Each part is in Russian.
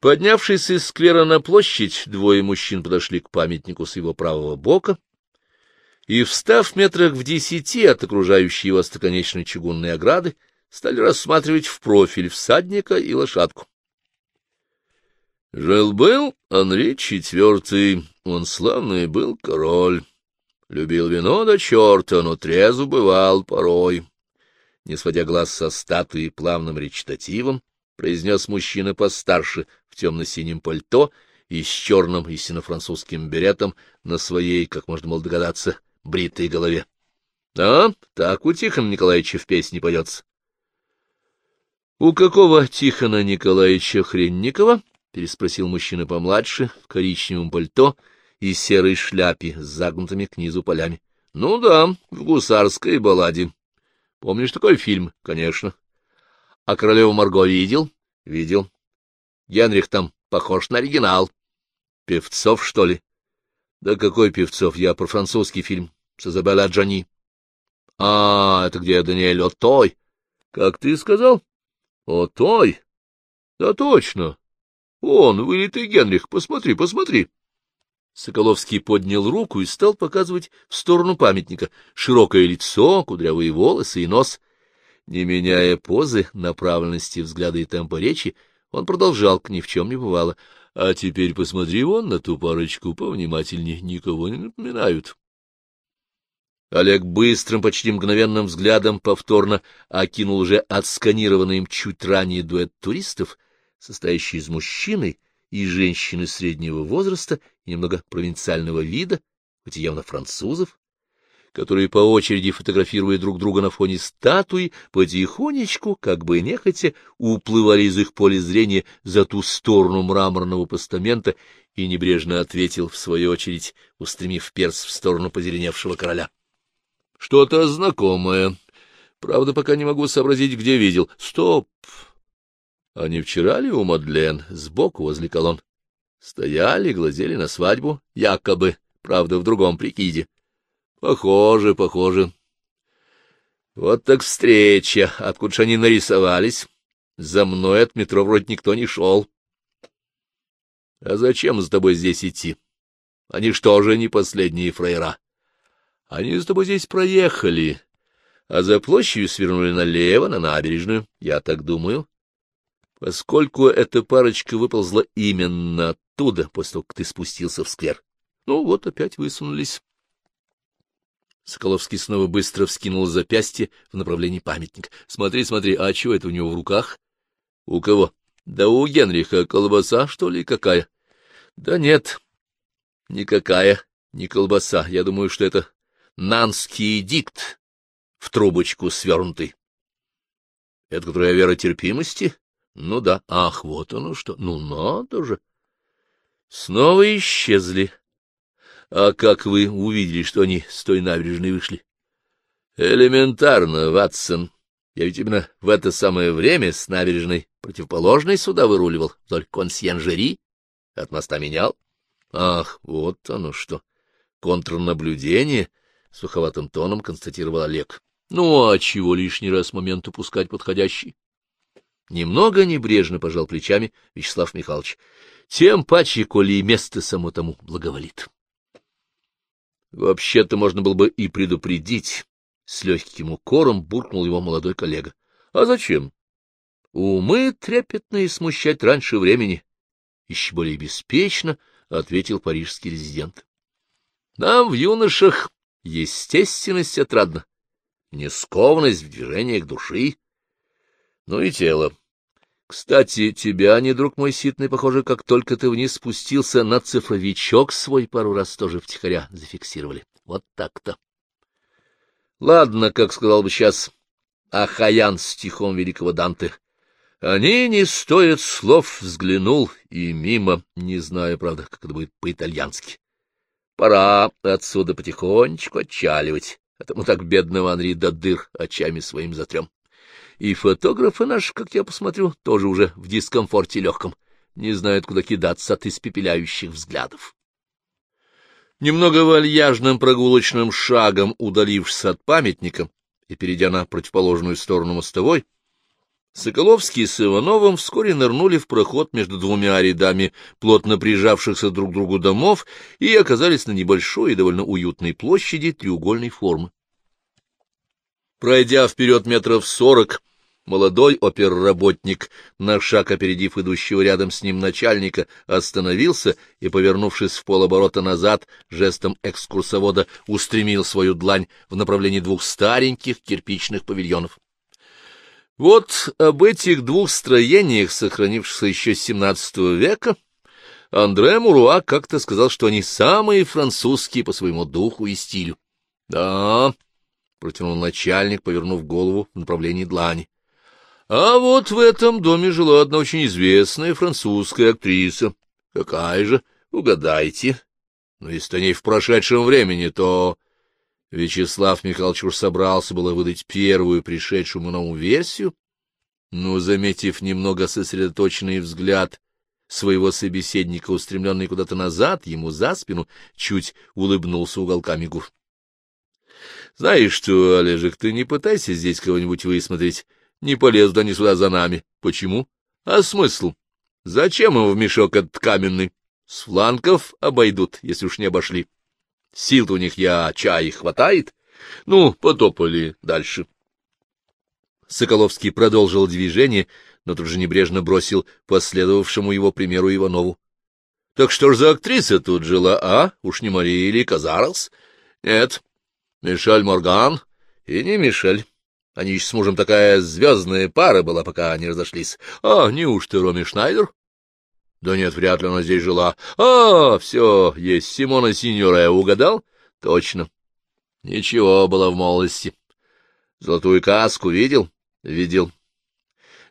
Поднявшись из сквера на площадь, двое мужчин подошли к памятнику с его правого бока и, встав метрах в десяти от окружающей его остроконечной чугунной ограды, стали рассматривать в профиль всадника и лошадку. Жил-был Анри Четвертый, он славный был король. Любил вино до черта, но трезв бывал порой. Не сводя глаз со статуи плавным речитативом, произнес мужчина постарше в темно-синем пальто и с черным истинно-французским беретом на своей, как можно было догадаться, бритой голове. — Да, так у Тихона Николаевича в песне поется. — У какого Тихона Николаевича Хренникова? — переспросил мужчина помладше, в коричневом пальто и серой шляпе с загнутыми к низу полями. — Ну да, в гусарской балладе. Помнишь такой фильм? — Конечно. — А королеву Марго видел? — Видел. Генрих там похож на оригинал. — Певцов, что ли? — Да какой Певцов? Я про французский фильм с Изабеллой Аджани. — А, это где Даниэль Отой? — Как ты сказал? — Отой? — Да точно. Он, вылитый Генрих, посмотри, посмотри. Соколовский поднял руку и стал показывать в сторону памятника. Широкое лицо, кудрявые волосы и нос. Не меняя позы, направленности взгляда и темпа речи, он продолжал, к ни в чем не бывало. — А теперь посмотри вон на ту парочку повнимательнее, никого не напоминают. Олег быстрым, почти мгновенным взглядом повторно окинул уже отсканированный им чуть ранее дуэт туристов, состоящий из мужчины и женщины среднего возраста немного провинциального вида, хоть явно французов, которые по очереди, фотографируя друг друга на фоне статуи, потихонечку, как бы нехотя, уплывали из их поля зрения за ту сторону мраморного постамента и небрежно ответил, в свою очередь, устремив перс в сторону позеленевшего короля. — Что-то знакомое. Правда, пока не могу сообразить, где видел. Стоп! А не вчера ли у Мадлен, сбоку возле колонн? Стояли, глазели на свадьбу, якобы, правда, в другом прикиде. Похоже, похоже. Вот так встреча, откуда же они нарисовались. За мной от метро вроде никто не шел. А зачем за тобой здесь идти? Они что же не последние фраера? Они за тобой здесь проехали, а за площадью свернули налево, на набережную, я так думаю поскольку эта парочка выползла именно оттуда, после того, как ты спустился в сквер. Ну вот, опять высунулись. Соколовский снова быстро вскинул запястье в направлении памятника. — Смотри, смотри, а чего это у него в руках? — У кого? — Да у Генриха колбаса, что ли, какая? — Да нет, никакая, не колбаса. Я думаю, что это нанский дикт в трубочку свернутый. — Это которая вера терпимости? Ну да, ах, вот оно что, ну надо же. Снова исчезли. А как вы увидели, что они с той набережной вышли? Элементарно, Ватсон. Я ведь именно в это самое время с набережной противоположной сюда выруливал, вдоль консьенжери, от моста менял. Ах, вот оно что. Контрнаблюдение, — суховатым тоном констатировал Олег. Ну, а чего лишний раз момент упускать подходящий? Немного небрежно пожал плечами Вячеслав Михайлович. Тем паче, коли и место само тому благоволит. Вообще-то можно было бы и предупредить. С легким укором буркнул его молодой коллега. А зачем? Умы трепетные смущать раньше времени. Еще более беспечно, — ответил парижский резидент. Нам в юношах естественность отрадна, нескованность в движениях души, ну и тело. Кстати, тебя, не друг мой ситный, похоже, как только ты вниз спустился, на цифровичок свой пару раз тоже втихаря зафиксировали. Вот так-то. Ладно, как сказал бы сейчас Ахаян стихом великого Данте. Они не стоят слов, взглянул и мимо, не знаю, правда, как это будет по-итальянски. Пора отсюда потихонечку отчаливать, а то мы так бедного Анри до дыр очами своим затрем. И фотографы наши, как я посмотрю, тоже уже в дискомфорте легком, не знают, куда кидаться от испепеляющих взглядов. Немного вальяжным прогулочным шагом, удалившись от памятника и перейдя на противоположную сторону мостовой, Соколовский с Ивановым вскоре нырнули в проход между двумя рядами плотно прижавшихся друг к другу домов и оказались на небольшой и довольно уютной площади треугольной формы. Пройдя вперед метров сорок, молодой оперработник, на шаг опередив идущего рядом с ним начальника, остановился и, повернувшись в полоборота назад, жестом экскурсовода устремил свою длань в направлении двух стареньких кирпичных павильонов. Вот об этих двух строениях, сохранившихся еще с XVII века, Андре Муруа как-то сказал, что они самые французские по своему духу и стилю. — Да, — протянул начальник, повернув голову в направлении длани. — А вот в этом доме жила одна очень известная французская актриса. — Какая же? Угадайте. Но если не в прошедшем времени, то... Вячеслав Михайлович уж собрался было выдать первую пришедшую ему новую версию, но, заметив немного сосредоточенный взгляд своего собеседника, устремленный куда-то назад, ему за спину, чуть улыбнулся уголками губ. — Знаешь что, Олежек, ты не пытайся здесь кого-нибудь высмотреть. Не полезут они сюда за нами. Почему? А смысл? Зачем им в мешок этот каменный? С фланков обойдут, если уж не обошли. — Сил-то у них я чай хватает. Ну, потопали дальше. Соколовский продолжил движение, но тут же небрежно бросил последовавшему его примеру Иванову. — Так что ж за актриса тут жила, а? Уж не Мария или Казарлс? — Нет, Мишель Морган и не Мишель. Они с мужем такая звездная пара была, пока не разошлись. А, неужто Роми Шнайдер? Да нет, вряд ли она здесь жила. А, все, есть Симона Синьора, угадал? Точно. Ничего было в молодости. Золотую каску видел? Видел.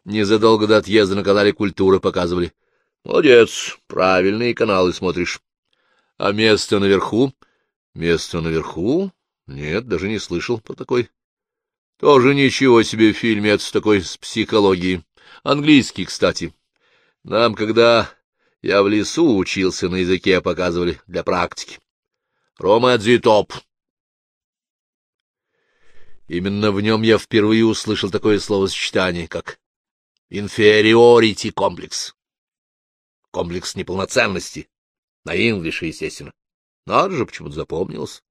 Незадолго до отъезда на канале «Культура» показывали. Молодец, правильные каналы смотришь. А место наверху? Место наверху? Нет, даже не слышал про такой. Тоже ничего себе фильмец такой с психологией. Английский, кстати. Нам, когда я в лесу учился, на языке показывали для практики. Рома Дзитоп. Именно в нем я впервые услышал такое словосочетание, как inferiority комплекс. Комплекс неполноценности. На инглише, естественно. Надо же, почему-то запомнилось.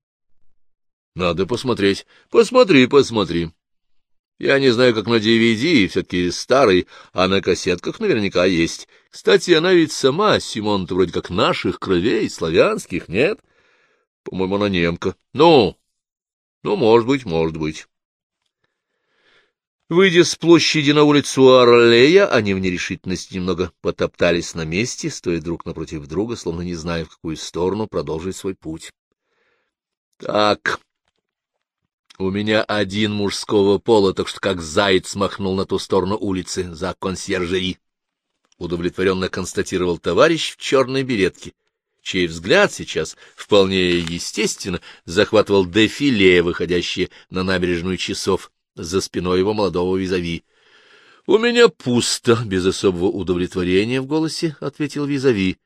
Надо посмотреть. Посмотри, посмотри. Я не знаю, как на DVD, все-таки старый, а на кассетках наверняка есть. Кстати, она ведь сама, Симон-то вроде как наших кровей, славянских, нет? По-моему, она немка. Ну, ну, может быть, может быть. Выйдя с площади на улицу Орлея, они в нерешительности немного потоптались на месте, стоя друг напротив друга, словно не зная, в какую сторону продолжить свой путь. — Так, у меня один мужского пола, так что как заяц махнул на ту сторону улицы за консьержери. Удовлетворенно констатировал товарищ в черной беретке, чей взгляд сейчас вполне естественно захватывал дефиле, выходящее на набережную часов за спиной его молодого визави. — У меня пусто, — без особого удовлетворения в голосе ответил визави,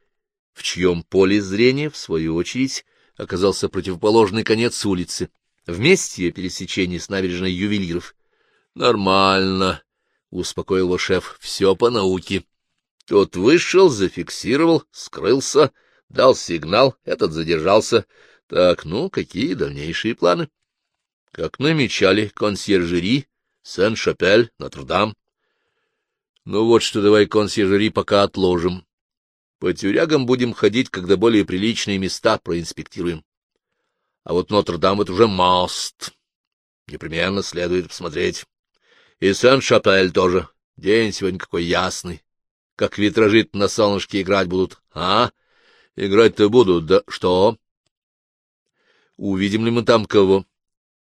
в чьем поле зрения, в свою очередь, оказался противоположный конец улицы в месте пересечения с набережной ювелиров. — Нормально, — успокоил его шеф, — все по науке. Тот вышел, зафиксировал, скрылся, дал сигнал, этот задержался. Так, ну, какие дальнейшие планы? Как намечали, консьержери, Сен-Шапель, Нотр-Дам. Ну вот что, давай консьержери пока отложим. По тюрягам будем ходить, когда более приличные места проинспектируем. А вот Нотр-Дам — это уже мост. Непременно следует посмотреть. И Сен-Шапель тоже. День сегодня какой ясный. Как витражи на солнышке играть будут. А? Играть-то будут, да что? Увидим ли мы там кого?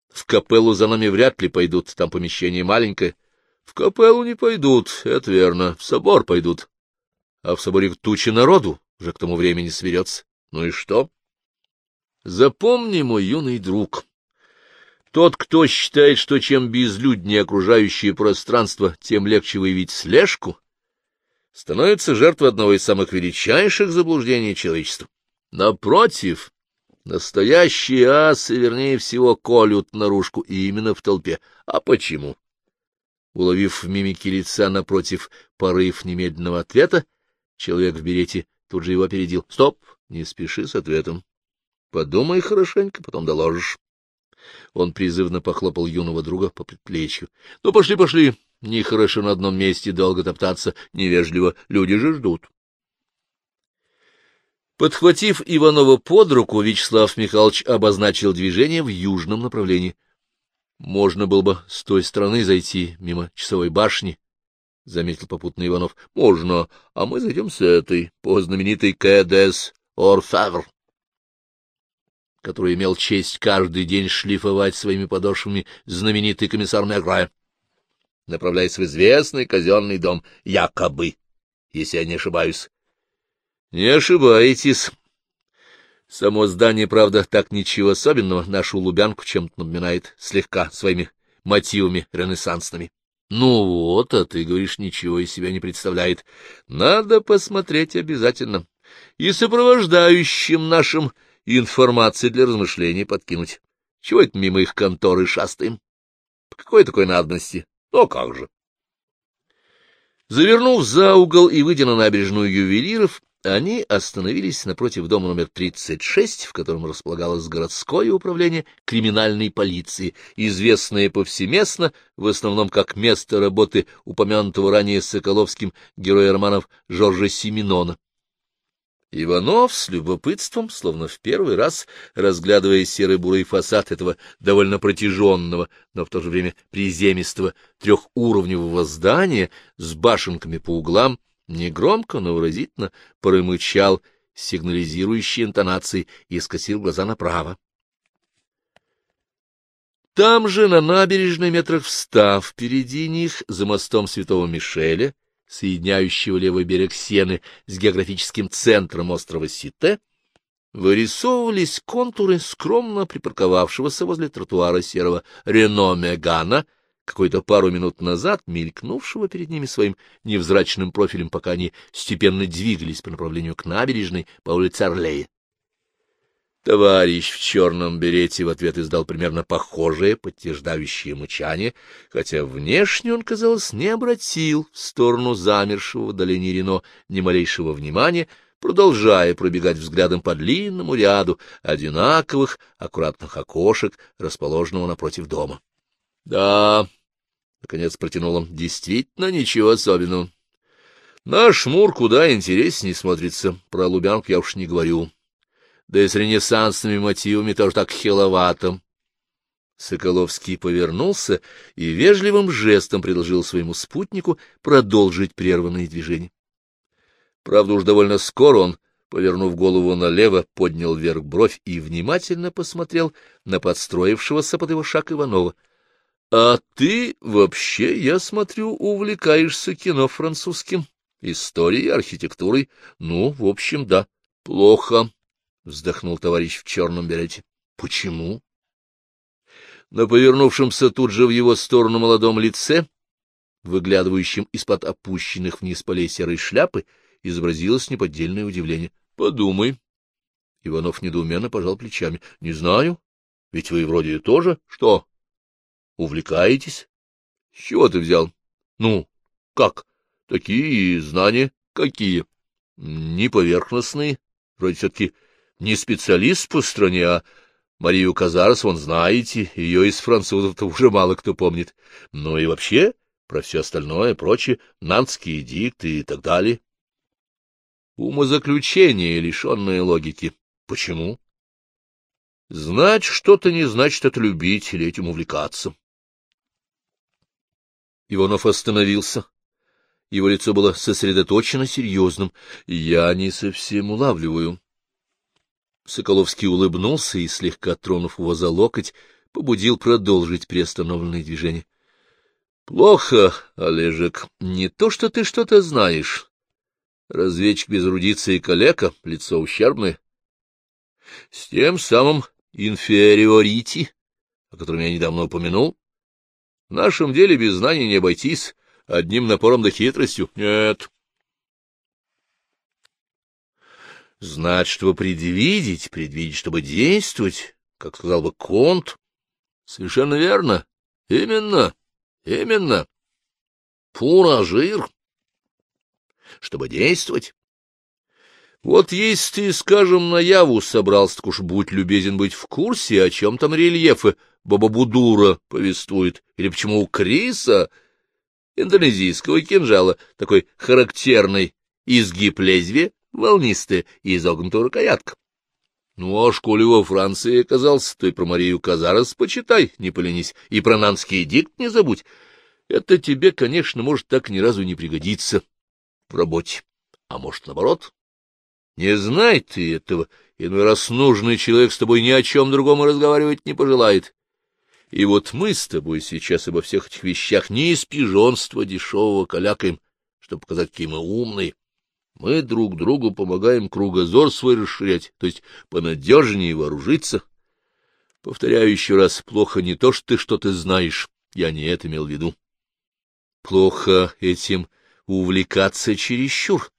В капеллу за нами вряд ли пойдут, там помещение маленькое. В капеллу не пойдут, это верно, в собор пойдут. А в соборе туча народу уже к тому времени соберется. Ну и что? Запомни, мой юный друг, тот, кто считает, что чем безлюднее окружающее пространство, тем легче выявить слежку, становится жертвой одного из самых величайших заблуждений человечества. Напротив, настоящие асы, вернее всего, колют наружку именно в толпе. А почему? Уловив в мимике лица напротив порыв немедленного ответа, человек в берете тут же его опередил. — Стоп, не спеши с ответом. Подумай хорошенько, потом доложишь. Он призывно похлопал юного друга по предплечью. — Ну, пошли, пошли. Нехорошо на одном месте долго топтаться, невежливо. Люди же ждут. Подхватив Иванова под руку, Вячеслав Михайлович обозначил движение в южном направлении. Можно было бы с той стороны зайти, мимо часовой башни, — заметил попутно Иванов. — Можно, а мы зайдем с этой, по знаменитой КДС Орфевр, который имел честь каждый день шлифовать своими подошвами знаменитый комиссар Меграя, направляясь в известный казенный дом, якобы, если я не ошибаюсь. — Не ошибаетесь. Само здание, правда, так ничего особенного, нашу Лубянку чем-то напоминает слегка своими мотивами ренессансными. Ну вот, а ты говоришь, ничего из себя не представляет. Надо посмотреть обязательно. И сопровождающим нашим информации для размышлений подкинуть. Чего это мимо их конторы шастаем? По какой такой надобности? Ну, как же. Завернув за угол и выйдя на набережную ювелиров, они остановились напротив дома номер 36, в котором располагалось городское управление криминальной полиции, известное повсеместно, в основном как место работы упомянутого ранее Соколовским героя романов Жоржа Семенона. Иванов с любопытством, словно в первый раз, разглядывая серый-бурый фасад этого довольно протяженного, но в то же время приземистого трехуровневого здания с башенками по углам, негромко, но выразительно промычал сигнализирующей интонацией и скосил глаза направо. Там же, на набережной метрах встав, впереди них, за мостом Святого Мишеля, соединяющего левый берег Сены с географическим центром острова Сите, вырисовывались контуры скромно припарковавшегося возле тротуара серого Рено Мегана, какой-то пару минут назад мелькнувшего перед ними своим невзрачным профилем, пока они степенно двигались по направлению к набережной по улице Орлея. Товарищ в черном берете в ответ издал примерно похожее, подтверждающее мычание, хотя внешне он, казалось, не обратил в сторону замершего в долине Рено ни малейшего внимания, продолжая пробегать взглядом по длинному ряду одинаковых, аккуратных окошек, расположенного напротив дома. — Да, — наконец протянул он, — действительно ничего особенного. Наш Мур куда интереснее смотрится, про Лубянку я уж не говорю да и с ренессансными мотивами тоже так хиловато. Соколовский повернулся и вежливым жестом предложил своему спутнику продолжить прерванные движения. Правда, уж довольно скоро он, повернув голову налево, поднял вверх бровь и внимательно посмотрел на подстроившегося под его шаг Иванова. — А ты вообще, я смотрю, увлекаешься кино французским, историей, архитектурой. Ну, в общем, да, плохо. — вздохнул товарищ в черном берете. — Почему? На повернувшемся тут же в его сторону молодом лице, выглядывающем из-под опущенных вниз полей серой шляпы, изобразилось неподдельное удивление. — Подумай. Иванов недоуменно пожал плечами. — Не знаю. Ведь вы вроде тоже. Что? Увлекаетесь? — С чего ты взял? — Ну, как? Такие знания. Какие? — Не поверхностные. Вроде все-таки не специалист по стране, а Марию Казарс, вон знаете, ее из французов-то уже мало кто помнит. Ну и вообще, про все остальное, прочее, нанские дикты и так далее. Умозаключение, лишенное логики. Почему? Знать что-то не значит это любить или этим увлекаться. Иванов остановился. Его лицо было сосредоточено серьезным. Я не совсем улавливаю. Соколовский улыбнулся и, слегка тронув его за локоть, побудил продолжить приостановленное движение. — Плохо, Олежек, не то, что ты что-то знаешь. Разведчик без эрудиции калека, лицо ущербное. С тем самым инфериорити, о котором я недавно упомянул. В нашем деле без знаний не обойтись, одним напором да хитростью. Нет, Знать, чтобы предвидеть, предвидеть, чтобы действовать, как сказал бы Конт. Совершенно верно. Именно. Именно. Пуражир. Чтобы действовать. Вот если ты, скажем, наяву собрался, так уж будь любезен быть в курсе, о чем там рельефы Бабабудура повествует, или почему у Криса, индонезийского кинжала, такой характерный изгиб лезвия, волнистая и изогнутая рукоятка. Ну, а школе во Франции оказался, то и про Марию Казарас почитай, не поленись, и про нанский дикт не забудь. Это тебе, конечно, может так ни разу не пригодиться в работе, а может, наоборот, не знай ты этого, иной раз нужный человек с тобой ни о чем другом разговаривать не пожелает. И вот мы с тобой сейчас обо всех этих вещах не из пижонства дешевого калякаем, чтобы показать, какие мы умные. Мы друг другу помогаем кругозор свой расширять, то есть понадежнее вооружиться. Повторяю еще раз, плохо не то, что ты что-то знаешь, я не это имел в виду. Плохо этим увлекаться чересчур.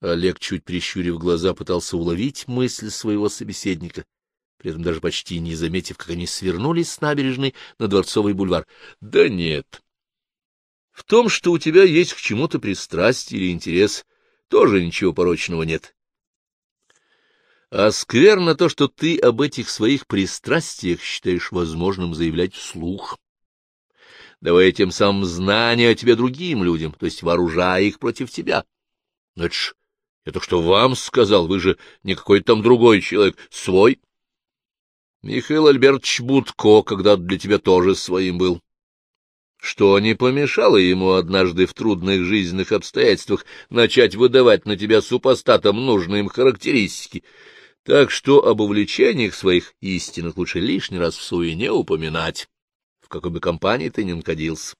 Олег, чуть прищурив глаза, пытался уловить мысль своего собеседника, при этом даже почти не заметив, как они свернулись с набережной на Дворцовый бульвар. — Да нет. В том, что у тебя есть к чему-то пристрастие или интерес, тоже ничего порочного нет. А скверно то, что ты об этих своих пристрастиях считаешь возможным заявлять вслух. Давай тем самым знания о тебе другим людям, то есть вооружая их против тебя. Но это ж я только что вам сказал, вы же не какой-то там другой человек, свой. Михаил Альбертович Будко когда для тебя тоже своим был. Что не помешало ему однажды в трудных жизненных обстоятельствах начать выдавать на тебя супостатам нужные им характеристики, так что об увлечениях своих истинных лучше лишний раз в суе не упоминать, в какой бы компании ты ни находился.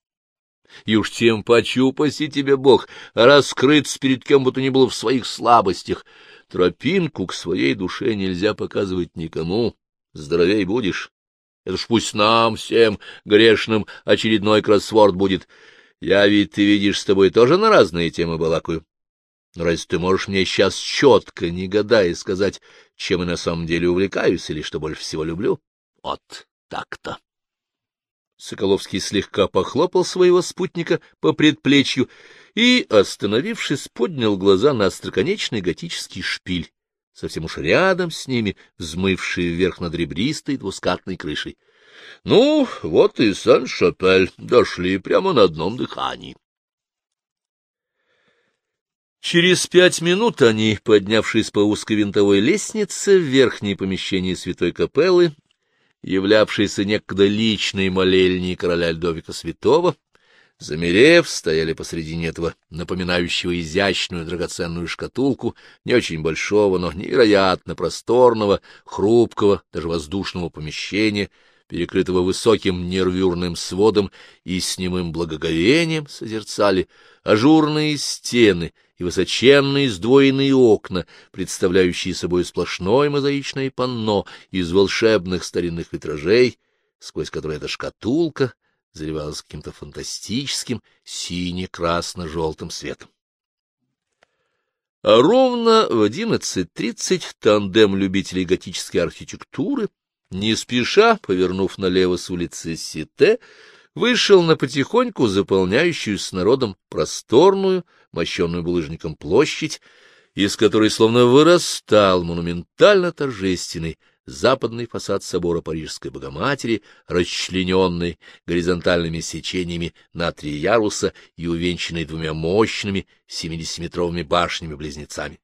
И уж тем почупаси тебе Бог, раскрыться перед кем бы то ни было в своих слабостях. Тропинку к своей душе нельзя показывать никому. Здоровей будешь. Это ж пусть нам всем, грешным, очередной кроссворд будет. Я ведь, ты видишь, с тобой тоже на разные темы балакаю. Но разве ты можешь мне сейчас четко, не гадая, сказать, чем я на самом деле увлекаюсь или что больше всего люблю? Вот так-то. Соколовский слегка похлопал своего спутника по предплечью и, остановившись, поднял глаза на остроконечный готический шпиль, совсем уж рядом с ними, взмывший вверх над ребристой двускатной крышей. Ну, вот и Сан-Шапель, дошли прямо на одном дыхании. Через пять минут они, поднявшись по узкой винтовой лестнице в верхнее помещение святой капеллы, являвшейся некогда личной молельней короля Льдовика Святого, замерев, стояли посредине этого напоминающего изящную драгоценную шкатулку, не очень большого, но невероятно просторного, хрупкого, даже воздушного помещения, перекрытого высоким нервюрным сводом и с немым благоговением созерцали ажурные стены — и высоченные сдвоенные окна, представляющие собой сплошное мозаичное панно из волшебных старинных витражей, сквозь которые эта шкатулка заливалась каким-то фантастическим сине-красно-желтым светом. А ровно в одиннадцать тридцать тандем любителей готической архитектуры, не спеша, повернув налево с улицы Сите, вышел на потихоньку заполняющую с народом просторную, мощенную булыжником площадь, из которой словно вырастал монументально торжественный западный фасад собора Парижской Богоматери, расчлененный горизонтальными сечениями на три яруса и увенчанный двумя мощными семидесятиметровыми башнями-близнецами.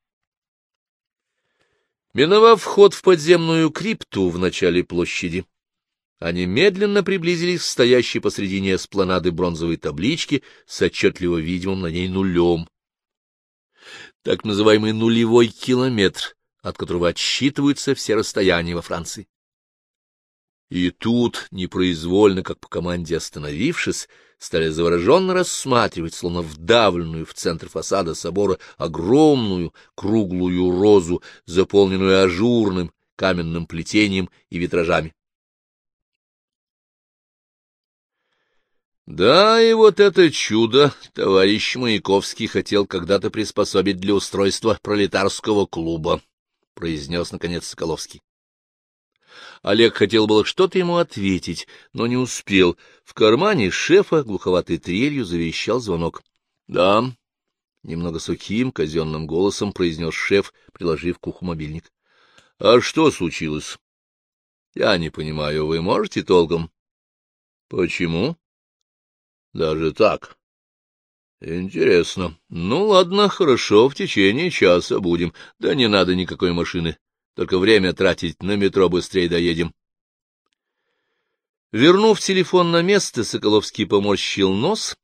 Миновав вход в подземную крипту в начале площади, они медленно приблизились к стоящей посредине эспланады бронзовой таблички с отчетливо видимым на ней нулем. Так называемый нулевой километр, от которого отсчитываются все расстояния во Франции. И тут, непроизвольно, как по команде остановившись, стали завороженно рассматривать, словно вдавленную в центр фасада собора, огромную круглую розу, заполненную ажурным каменным плетением и витражами. Да, и вот это чудо товарищ Маяковский хотел когда-то приспособить для устройства пролетарского клуба, — произнес, наконец, Соколовский. Олег хотел было что-то ему ответить, но не успел. В кармане шефа глуховатой трелью заверещал звонок. — Да, — немного сухим казенным голосом произнес шеф, приложив к уху мобильник. — А что случилось? — Я не понимаю, вы можете толком? — Почему? — Даже так. — Интересно. Ну, ладно, хорошо, в течение часа будем. Да не надо никакой машины. Только время тратить, на метро быстрее доедем. Вернув телефон на место, Соколовский поморщил нос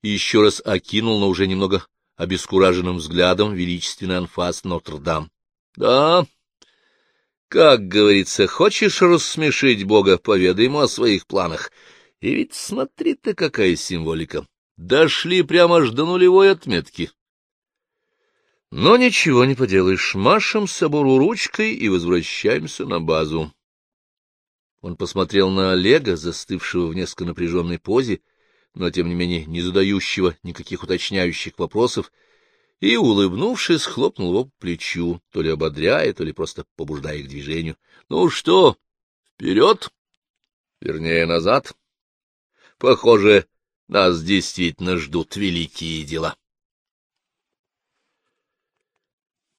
и еще раз окинул, но уже немного обескураженным взглядом величественный анфас Нотр-Дам. — Да, как говорится, хочешь рассмешить Бога, поведай ему о своих планах. И ведь смотри ты, какая символика. Дошли прямо аж до нулевой отметки. Но ничего не поделаешь, машем собору ручкой и возвращаемся на базу. Он посмотрел на Олега, застывшего в несколько напряженной позе, но, тем не менее, не задающего никаких уточняющих вопросов, и, улыбнувшись, хлопнул его по плечу, то ли ободряя, то ли просто побуждая к движению. — Ну что, вперед? Вернее, назад. Похоже, нас действительно ждут великие дела.